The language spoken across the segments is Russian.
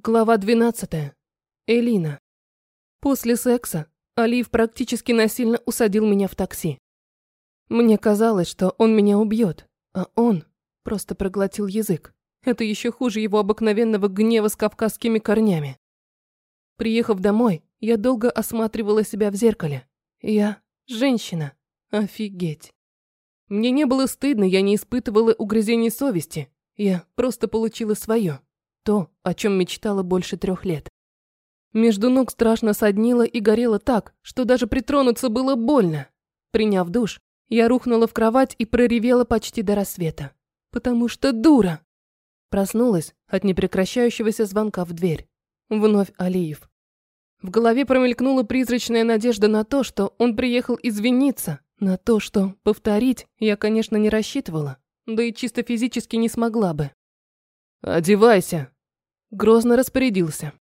Глава 12. Элина. После секса Алиев практически насильно усадил меня в такси. Мне казалось, что он меня убьет, а он просто проглотил язык. Это еще хуже его обыкновенного гнева с кавказскими корнями. Приехав домой, я долго осматривала себя в зеркале. Я женщина. Офигеть. Мне не было стыдно, я не испытывала угрызений совести. Я просто получила свое. То, о чем мечтала больше трех лет. Между ног страшно соднило и горело так, что даже притронуться было больно. Приняв душ, я рухнула в кровать и проревела почти до рассвета. Потому что дура. Проснулась от непрекращающегося звонка в дверь. Вновь Алиев. В голове промелькнула призрачная надежда на то, что он приехал извиниться, на то, что повторить я, конечно, не рассчитывала, да и чисто физически не смогла бы. «Одевайся!» Грозно распорядился.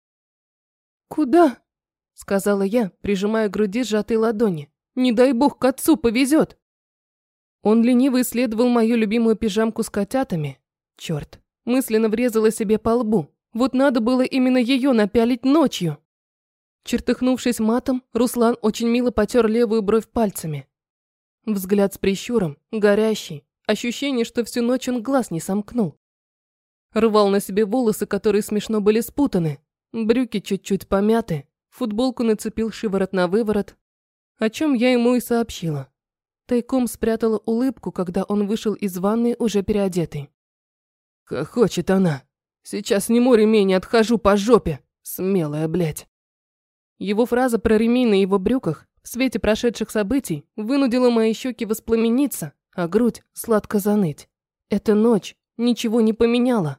«Куда?» – сказала я, прижимая к груди сжатые ладони. «Не дай бог, к отцу повезет!» Он лениво исследовал мою любимую пижамку с котятами. Черт, мысленно врезала себе по лбу. Вот надо было именно ее напялить ночью. Чертыхнувшись матом, Руслан очень мило потер левую бровь пальцами. Взгляд с прищуром, горящий, ощущение, что всю ночь он глаз не сомкнул. Рвал на себе волосы, которые смешно были спутаны. Брюки чуть-чуть помяты. Футболку нацепил шиворот на выворот. О чем я ему и сообщила. Тайком спрятала улыбку, когда он вышел из ванной уже переодетый. «Хохочет она. Сейчас сниму ремень и отхожу по жопе. Смелая, блядь». Его фраза про ремень на его брюках в свете прошедших событий вынудила мои щеки воспламениться, а грудь сладко заныть. Эта ночь ничего не поменяла.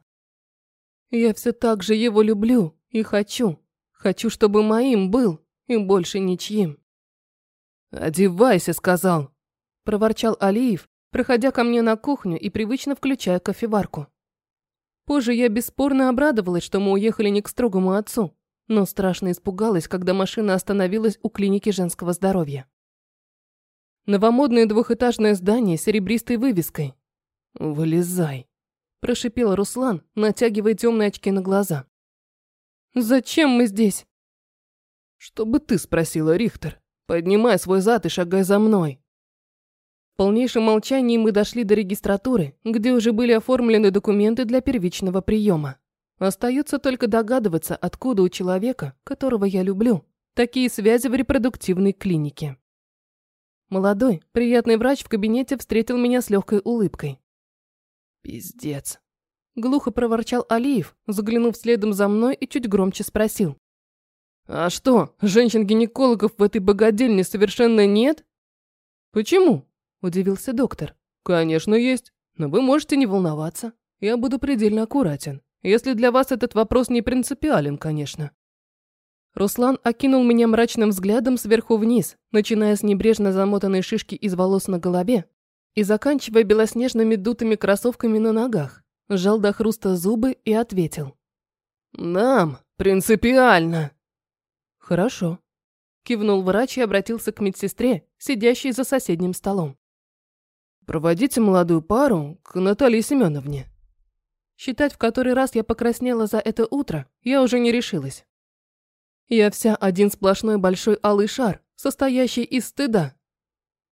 Я все так же его люблю и хочу. Хочу, чтобы моим был и больше ничьим. «Одевайся», — сказал, — проворчал Алиев, проходя ко мне на кухню и привычно включая кофеварку. Позже я бесспорно обрадовалась, что мы уехали не к строгому отцу, но страшно испугалась, когда машина остановилась у клиники женского здоровья. Новомодное двухэтажное здание с серебристой вывеской. «Вылезай», Прошипел Руслан, натягивая темные очки на глаза. «Зачем мы здесь?» «Чтобы ты спросила, Рихтер. Поднимай свой зад и шагай за мной». В полнейшем молчании мы дошли до регистратуры, где уже были оформлены документы для первичного приема. Остается только догадываться, откуда у человека, которого я люблю, такие связи в репродуктивной клинике. Молодой, приятный врач в кабинете встретил меня с легкой улыбкой. «Пиздец!» Глухо проворчал Алиев, заглянув следом за мной и чуть громче спросил. «А что, женщин-гинекологов в этой богадельне совершенно нет?» «Почему?» – удивился доктор. «Конечно есть, но вы можете не волноваться. Я буду предельно аккуратен, если для вас этот вопрос не принципиален, конечно». Руслан окинул меня мрачным взглядом сверху вниз, начиная с небрежно замотанной шишки из волос на голове и заканчивая белоснежными дутыми кроссовками на ногах, сжал до хруста зубы и ответил. «Нам принципиально». «Хорошо», – кивнул врач и обратился к медсестре, сидящей за соседним столом. «Проводите молодую пару к Наталье Семеновне». Считать, в который раз я покраснела за это утро, я уже не решилась. Я вся один сплошной большой алый шар, состоящий из стыда,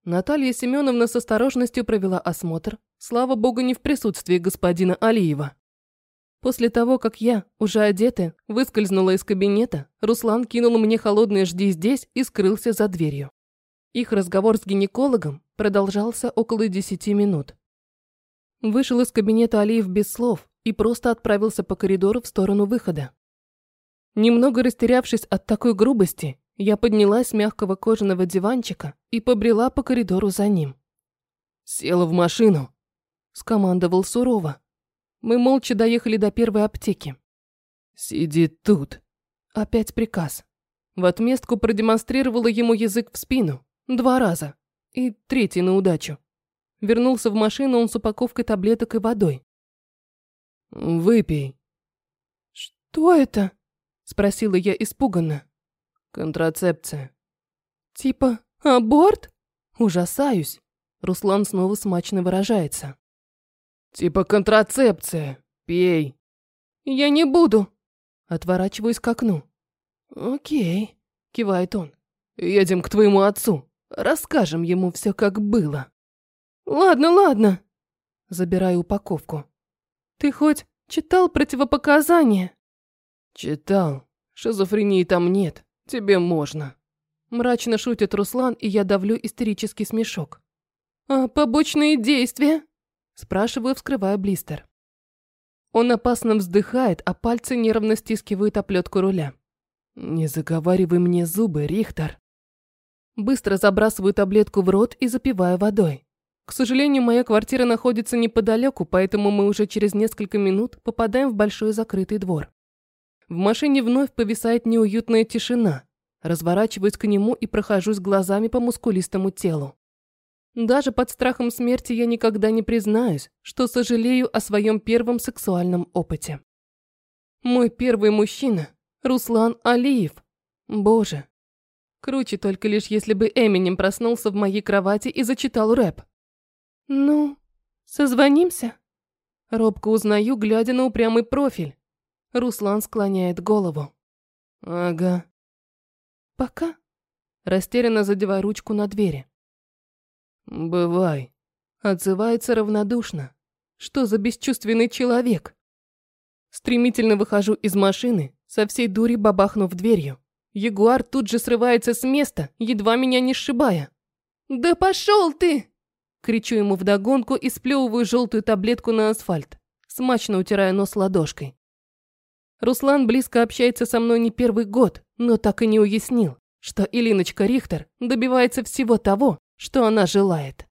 Наталья Семеновна с осторожностью провела осмотр, слава богу, не в присутствии господина Алиева. После того, как я, уже одетая, выскользнула из кабинета, Руслан кинул мне холодное «жди здесь» и скрылся за дверью. Их разговор с гинекологом продолжался около десяти минут. Вышел из кабинета Алиев без слов и просто отправился по коридору в сторону выхода. Немного растерявшись от такой грубости, я поднялась с мягкого кожаного диванчика и побрела по коридору за ним. «Села в машину», – скомандовал сурово. Мы молча доехали до первой аптеки. «Сиди тут». Опять приказ. В отместку продемонстрировала ему язык в спину. Два раза. И третий на удачу. Вернулся в машину он с упаковкой таблеток и водой. «Выпей». «Что это?» – спросила я испуганно. Контрацепция. Типа аборт? Ужасаюсь. Руслан снова смачно выражается. Типа контрацепция. Пей. Я не буду. Отворачиваюсь к окну. «Окей», – кивает он. «Едем к твоему отцу. Расскажем ему все, как было». «Ладно, ладно». Забираю упаковку. «Ты хоть читал противопоказания?» «Читал. Шизофрении там нет. Тебе можно». Мрачно шутит Руслан, и я давлю истерический смешок. «А побочные действия?» Спрашиваю, вскрывая блистер. Он опасно вздыхает, а пальцы нервно стискивают оплетку руля. «Не заговаривай мне зубы, Рихтер». Быстро забрасываю таблетку в рот и запиваю водой. К сожалению, моя квартира находится неподалеку, поэтому мы уже через несколько минут попадаем в большой закрытый двор. В машине вновь повисает неуютная тишина. Разворачиваюсь к нему и прохожусь глазами по мускулистому телу. Даже под страхом смерти я никогда не признаюсь, что сожалею о своем первом сексуальном опыте. Мой первый мужчина – Руслан Алиев. Боже. Круче только лишь если бы Эминем проснулся в моей кровати и зачитал рэп. «Ну, созвонимся?» Робко узнаю, глядя на упрямый профиль. Руслан склоняет голову. «Ага». «Пока?» Растерянно задевая ручку на двери. «Бывай», – отзывается равнодушно. «Что за бесчувственный человек?» Стремительно выхожу из машины, со всей дури бабахнув дверью. Ягуар тут же срывается с места, едва меня не сшибая. «Да пошел ты!» Кричу ему вдогонку и сплевываю желтую таблетку на асфальт, смачно утирая нос ладошкой. Руслан близко общается со мной не первый год, но так и не уяснил, что Илиночка Рихтер добивается всего того, что она желает.